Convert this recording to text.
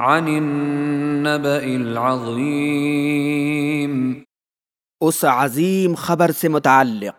عن النبأ العظیم اس عظیم خبر سے متعلق